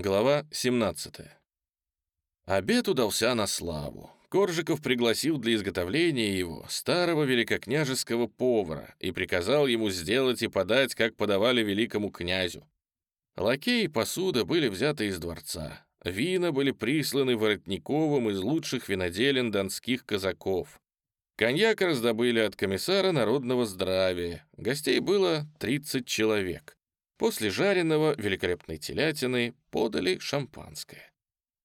Глава 17. Обед удался на славу. Коржиков пригласил для изготовления его старого великокняжеского повара и приказал ему сделать и подать, как подавали великому князю. Лакеи и посуда были взяты из дворца. Вина были присланы Воротниковым из лучших виноделин донских казаков. Коньяк раздобыли от комиссара народного здравия. Гостей было 30 человек. После жареного великолепной телятины подали шампанское.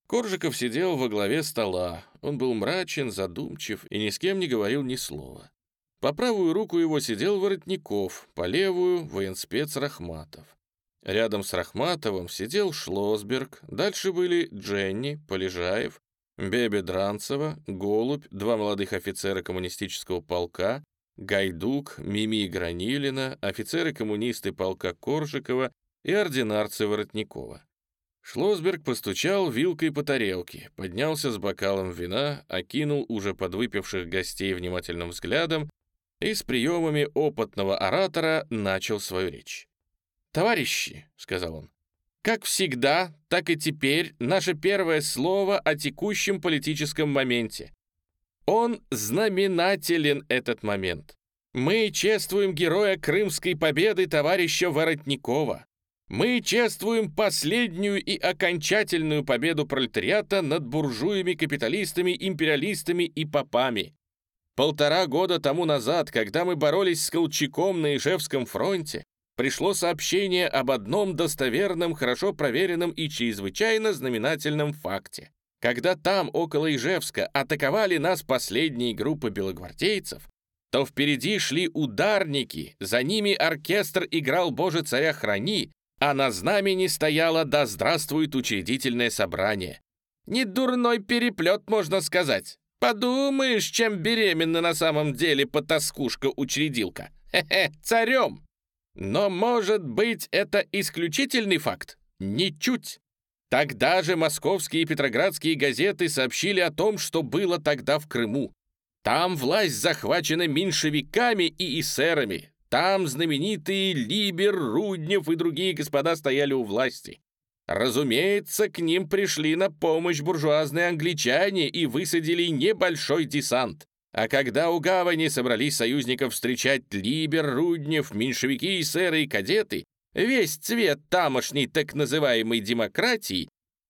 Коржиков сидел во главе стола. Он был мрачен, задумчив и ни с кем не говорил ни слова. По правую руку его сидел Воротников, по левую — военспец Рахматов. Рядом с Рахматовым сидел Шлосберг, дальше были Дженни, Полежаев, Бебе Дранцева, Голубь, два молодых офицера коммунистического полка, Гайдук, Мими Гранилина, офицеры-коммунисты полка Коржикова и ординарцы Воротникова. Шлосберг постучал вилкой по тарелке, поднялся с бокалом вина, окинул уже подвыпивших гостей внимательным взглядом и с приемами опытного оратора начал свою речь. «Товарищи», — сказал он, — «как всегда, так и теперь наше первое слово о текущем политическом моменте. Он знаменателен, этот момент. Мы чествуем героя Крымской победы товарища Воротникова. Мы чествуем последнюю и окончательную победу пролетариата над буржуями, капиталистами, империалистами и попами. Полтора года тому назад, когда мы боролись с Колчаком на Ижевском фронте, пришло сообщение об одном достоверном, хорошо проверенном и чрезвычайно знаменательном факте. Когда там, около Ижевска, атаковали нас последние группы белогвардейцев, то впереди шли ударники, за ними оркестр играл «Боже, царя храни», а на знамени стояло «Да здравствует учредительное собрание». Не дурной переплет, можно сказать. Подумаешь, чем беременна на самом деле потаскушка-учредилка. Хе-хе, царем. Но, может быть, это исключительный факт? Ничуть. Тогда же московские и петроградские газеты сообщили о том, что было тогда в Крыму. Там власть захвачена меньшевиками и эсерами, там знаменитые Либер, Руднев и другие господа стояли у власти. Разумеется, к ним пришли на помощь буржуазные англичане и высадили небольшой десант. А когда у гавани собрались союзников встречать Либер, Руднев, меньшевики, эсеры и кадеты, весь цвет тамошней так называемой демократии,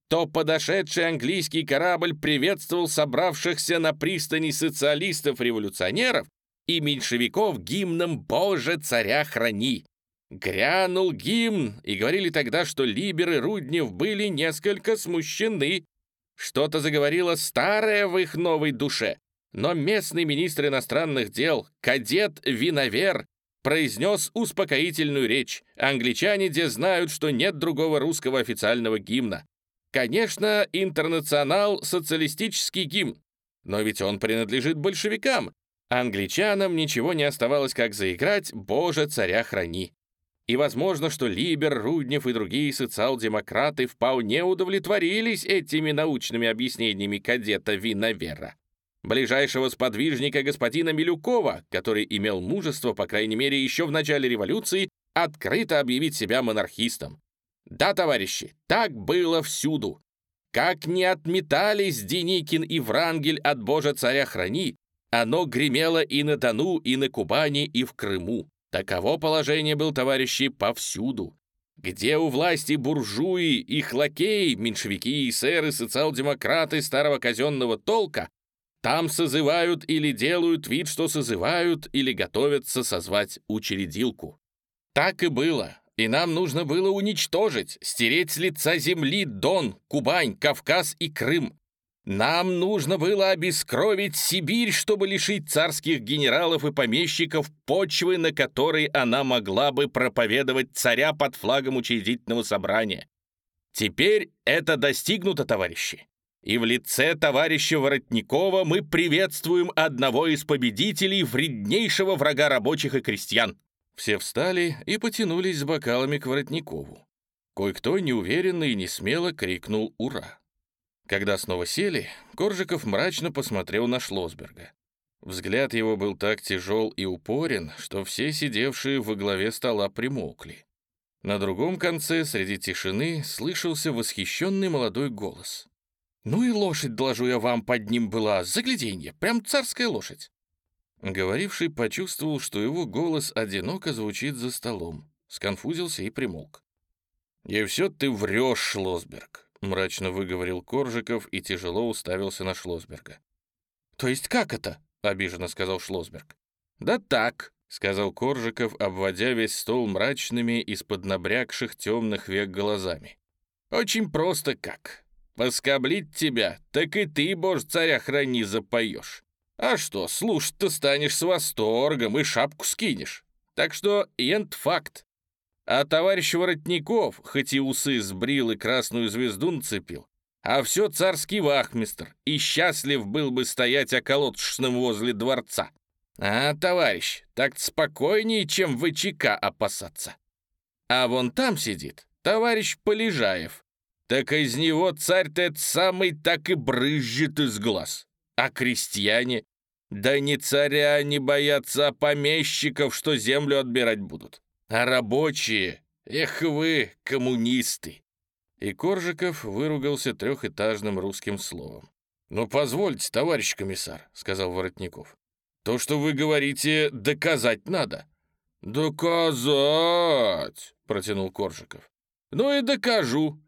то подошедший английский корабль приветствовал собравшихся на пристани социалистов-революционеров и меньшевиков гимном «Боже, царя храни!». Грянул гимн, и говорили тогда, что Либер и Руднев были несколько смущены. Что-то заговорило старое в их новой душе. Но местный министр иностранных дел, кадет Виновер, произнес успокоительную речь. Англичане где знают, что нет другого русского официального гимна. Конечно, интернационал — социалистический гимн, но ведь он принадлежит большевикам, Англичанам ничего не оставалось, как заиграть «Боже, царя храни». И возможно, что Либер, Руднев и другие социал-демократы вполне удовлетворились этими научными объяснениями кадета Виновера. Ближайшего сподвижника господина Милюкова, который имел мужество, по крайней мере, еще в начале революции, открыто объявить себя монархистом. Да, товарищи, так было всюду. Как не отметались Деникин и Врангель от Божа царя храни, оно гремело и на Дону, и на Кубани, и в Крыму. Таково положение был, товарищи, повсюду. Где у власти буржуи, их лакеи, меньшевики и сэры, социал-демократы старого казенного толка, там созывают или делают вид, что созывают, или готовятся созвать учредилку. Так и было, и нам нужно было уничтожить, стереть с лица земли Дон, Кубань, Кавказ и Крым. Нам нужно было обескровить Сибирь, чтобы лишить царских генералов и помещиков почвы, на которой она могла бы проповедовать царя под флагом учредительного собрания. Теперь это достигнуто, товарищи. И в лице товарища Воротникова мы приветствуем одного из победителей вреднейшего врага рабочих и крестьян. Все встали и потянулись с бокалами к Воротникову. Кое-кто неуверенно и несмело крикнул «Ура!». Когда снова сели, Коржиков мрачно посмотрел на Шлосберга. Взгляд его был так тяжел и упорен, что все сидевшие во главе стола примолкли. На другом конце, среди тишины, слышался восхищенный молодой голос. «Ну и лошадь, доложу я вам, под ним была, загляденье, прям царская лошадь!» Говоривший почувствовал, что его голос одиноко звучит за столом, сконфузился и примолк. «И все ты врешь, Шлосберг», — мрачно выговорил Коржиков и тяжело уставился на Шлосберга. «То есть как это?» — обиженно сказал Шлосберг. «Да так», — сказал Коржиков, обводя весь стол мрачными из-под набрякших темных век глазами. «Очень просто как. Поскоблить тебя, так и ты, боже царя храни, запоешь. А что, слушать-то станешь с восторгом и шапку скинешь. Так что ент факт. А товарищ Воротников, хоть и усы сбрил и красную звезду нацепил, а все царский вахмистр, и счастлив был бы стоять околотшным возле дворца. А, товарищ, так спокойнее, чем ВЧК опасаться. А вон там сидит товарищ Полежаев. Так из него царь-то этот самый так и брызжет из глаз. А крестьяне? Да не царя не боятся, а помещиков, что землю отбирать будут. А рабочие, эх вы, коммунисты!» И Коржиков выругался трехэтажным русским словом. «Ну, позвольте, товарищ комиссар», — сказал Воротников. «То, что вы говорите, доказать надо». «Доказать!» — протянул Коржиков. «Ну и докажу.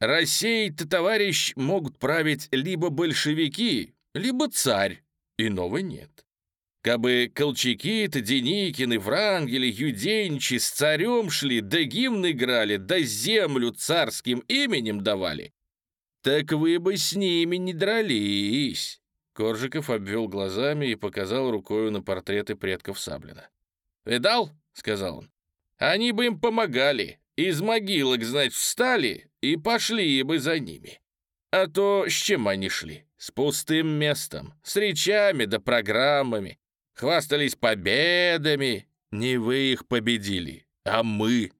Россией-то, товарищ, могут править либо большевики, либо царь. Иного нет. Кабы Колчаки-то, Деникины, Врангели, Юденичи с царем шли, да гимн играли, да землю царским именем давали, так вы бы с ними не дрались. Коржиков обвел глазами и показал рукою на портреты предков Саблина. «Видал?» — сказал он. «Они бы им помогали, из могилок, значит, встали и пошли бы за ними. А то с чем они шли? С пустым местом, с речами да программами, хвастались победами. Не вы их победили, а мы.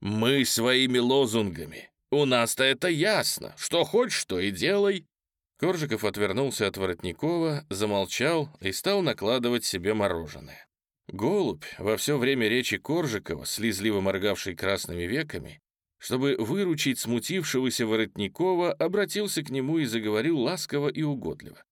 Мы своими лозунгами. У нас-то это ясно. Что хочешь, что и делай». Коржиков отвернулся от Воротникова, замолчал и стал накладывать себе мороженое. Голубь, во все время речи Коржикова, слезливо моргавший красными веками, чтобы выручить смутившегося Воротникова, обратился к нему и заговорил ласково и угодливо.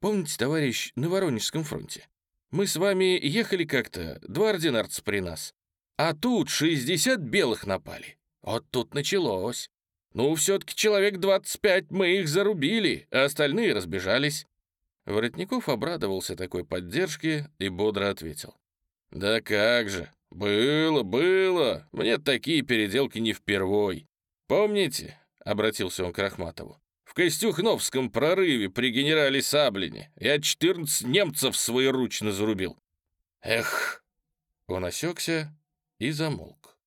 «Помните, товарищ, на Воронежском фронте? Мы с вами ехали как-то, два ординарца при нас. А тут 60 белых напали. Вот тут началось. Ну, все-таки человек 25 мы их зарубили, а остальные разбежались». Воротников обрадовался такой поддержке и бодро ответил. «Да как же! Было, было! Мне такие переделки не впервой. Помните?» — обратился он к Рахматову. В Костюхновском прорыве при генерале Саблине я 14 немцев своеручно зарубил. Эх!» Он осекся и замолк.